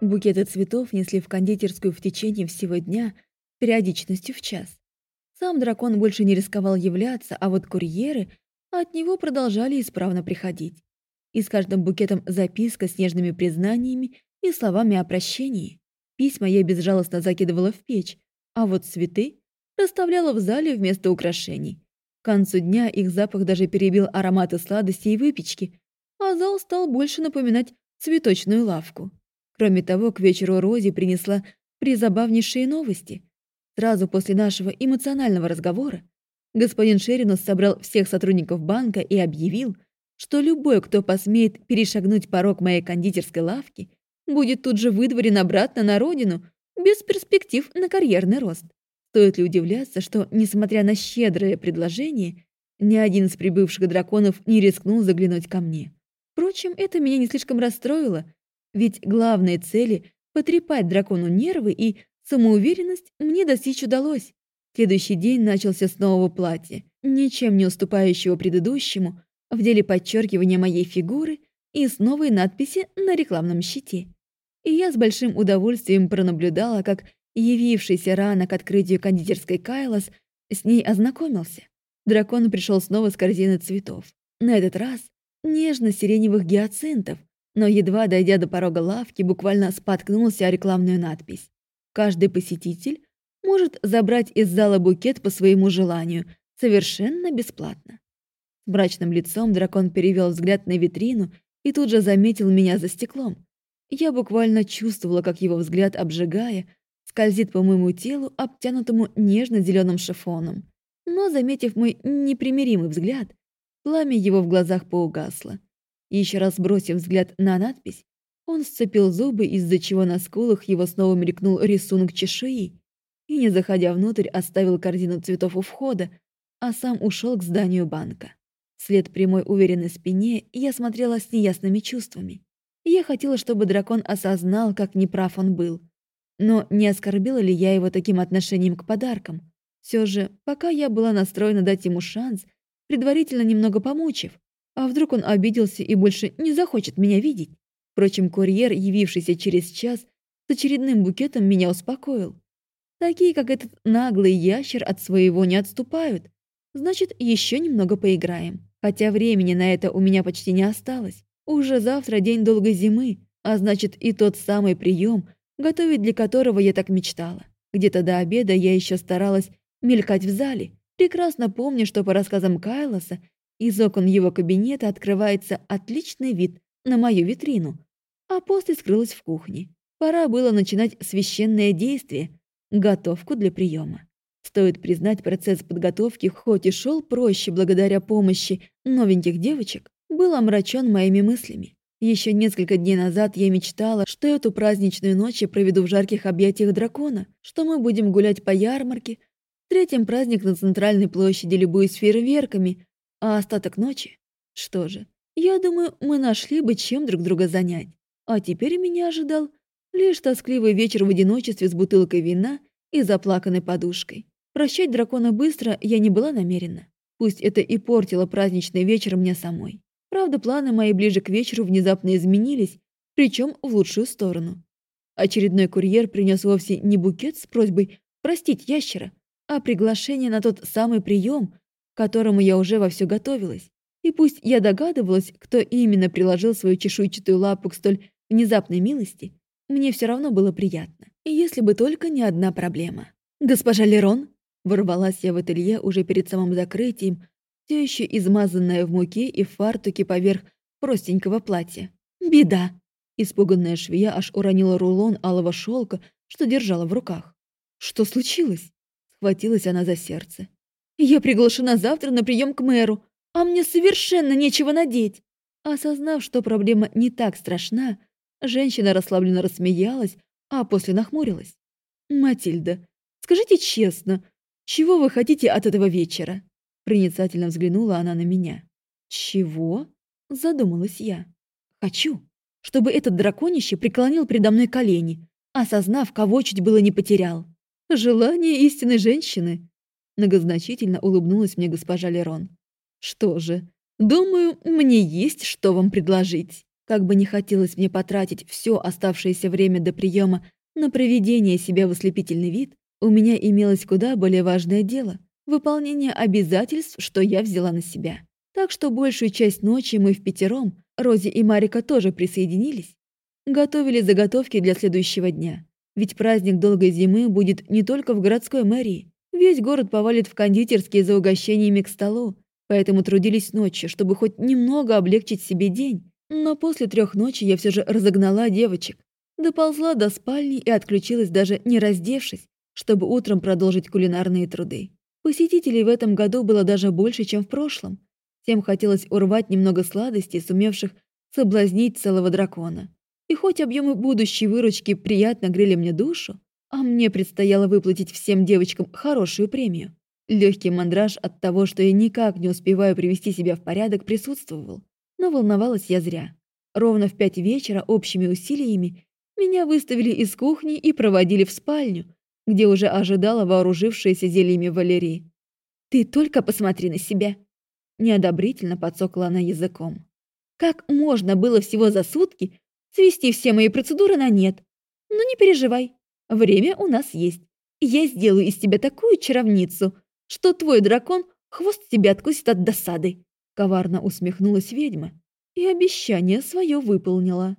Букеты цветов несли в кондитерскую в течение всего дня периодичностью в час. Сам дракон больше не рисковал являться, а вот курьеры от него продолжали исправно приходить. И с каждым букетом записка с нежными признаниями и словами о прощении. Письма я безжалостно закидывала в печь, а вот цветы расставляла в зале вместо украшений. К концу дня их запах даже перебил ароматы сладостей и выпечки, а зал стал больше напоминать цветочную лавку. Кроме того, к вечеру Рози принесла призабавнейшие новости. Сразу после нашего эмоционального разговора господин Шеринус собрал всех сотрудников банка и объявил, что любой, кто посмеет перешагнуть порог моей кондитерской лавки, будет тут же выдворен обратно на родину без перспектив на карьерный рост. Стоит ли удивляться, что, несмотря на щедрое предложение, ни один из прибывших драконов не рискнул заглянуть ко мне. Впрочем, это меня не слишком расстроило, ведь главные цели — потрепать дракону нервы и самоуверенность мне достичь удалось. Следующий день начался с нового платья, ничем не уступающего предыдущему, в деле подчеркивания моей фигуры и с новой надписи на рекламном щите. И я с большим удовольствием пронаблюдала, как явившийся рано к открытию кондитерской Кайлос с ней ознакомился. Дракон пришел снова с корзиной цветов. На этот раз нежно-сиреневых гиацинтов, но едва дойдя до порога лавки, буквально споткнулся о рекламную надпись. Каждый посетитель может забрать из зала букет по своему желанию, совершенно бесплатно. С брачным лицом дракон перевел взгляд на витрину и тут же заметил меня за стеклом. Я буквально чувствовала, как его взгляд, обжигая, скользит по моему телу, обтянутому нежно-зеленым шифоном. Но, заметив мой непримиримый взгляд, пламя его в глазах поугасло. Еще раз бросив взгляд на надпись, он сцепил зубы, из-за чего на скулах его снова мелькнул рисунок чешуи, и, не заходя внутрь, оставил корзину цветов у входа, а сам ушел к зданию банка. Вслед прямой уверенной спине я смотрела с неясными чувствами. Я хотела, чтобы дракон осознал, как неправ он был. Но не оскорбила ли я его таким отношением к подаркам? Все же, пока я была настроена дать ему шанс, предварительно немного помучив, а вдруг он обиделся и больше не захочет меня видеть? Впрочем, курьер, явившийся через час, с очередным букетом меня успокоил. Такие, как этот наглый ящер, от своего не отступают. Значит, еще немного поиграем. Хотя времени на это у меня почти не осталось. Уже завтра день долгой зимы, а значит и тот самый прием, готовить для которого я так мечтала. Где-то до обеда я еще старалась мелькать в зале, прекрасно помня, что по рассказам Кайлоса из окон его кабинета открывается отличный вид на мою витрину, а после скрылась в кухне. Пора было начинать священное действие — готовку для приема. Стоит признать, процесс подготовки, хоть и шел проще благодаря помощи новеньких девочек, был омрачен моими мыслями. Еще несколько дней назад я мечтала, что эту праздничную ночь я проведу в жарких объятиях дракона, что мы будем гулять по ярмарке, встретим праздник на центральной площади, любуясь фейерверками, а остаток ночи? Что же, я думаю, мы нашли бы чем друг друга занять. А теперь меня ожидал лишь тоскливый вечер в одиночестве с бутылкой вина и заплаканной подушкой. Прощать дракона быстро я не была намерена. Пусть это и портило праздничный вечер мне самой. Правда, планы мои ближе к вечеру внезапно изменились, причем в лучшую сторону. Очередной курьер принес вовсе не букет с просьбой простить ящера, а приглашение на тот самый прием, к которому я уже вовсю готовилась. И пусть я догадывалась, кто именно приложил свою чешуйчатую лапу к столь внезапной милости, мне все равно было приятно. И если бы только не одна проблема. «Госпожа Лерон!» Ворвалась я в ателье уже перед самым закрытием, все еще измазанная в муке и фартуке поверх простенького платья. «Беда!» Испуганная швея аж уронила рулон алого шелка, что держала в руках. «Что случилось?» Схватилась она за сердце. «Я приглашена завтра на прием к мэру, а мне совершенно нечего надеть!» Осознав, что проблема не так страшна, женщина расслабленно рассмеялась, а после нахмурилась. «Матильда, скажите честно, чего вы хотите от этого вечера?» Проницательно взглянула она на меня. «Чего?» — задумалась я. «Хочу, чтобы этот драконище преклонил предо мной колени, осознав, кого чуть было не потерял. Желание истинной женщины!» Многозначительно улыбнулась мне госпожа Лерон. «Что же, думаю, мне есть что вам предложить». Как бы не хотелось мне потратить все оставшееся время до приема на проведение себя в ослепительный вид, у меня имелось куда более важное дело — выполнение обязательств, что я взяла на себя. Так что большую часть ночи мы в пятером, Рози и Марика тоже присоединились, готовили заготовки для следующего дня. Ведь праздник долгой зимы будет не только в городской мэрии. Весь город повалит в кондитерские за угощениями к столу, поэтому трудились ночью, чтобы хоть немного облегчить себе день. Но после трех ночи я все же разогнала девочек, доползла до спальни и отключилась даже не раздевшись, чтобы утром продолжить кулинарные труды. Посетителей в этом году было даже больше, чем в прошлом. Всем хотелось урвать немного сладостей, сумевших соблазнить целого дракона. И хоть объемы будущей выручки приятно грели мне душу, а мне предстояло выплатить всем девочкам хорошую премию, легкий мандраж от того, что я никак не успеваю привести себя в порядок, присутствовал. Но волновалась я зря. Ровно в пять вечера общими усилиями меня выставили из кухни и проводили в спальню, где уже ожидала вооружившаяся зельями Валерии. «Ты только посмотри на себя!» Неодобрительно подсокла она языком. «Как можно было всего за сутки свести все мои процедуры на нет? Ну, не переживай, время у нас есть. Я сделаю из тебя такую чаровницу, что твой дракон хвост тебя откусит от досады!» Коварно усмехнулась ведьма и обещание свое выполнила.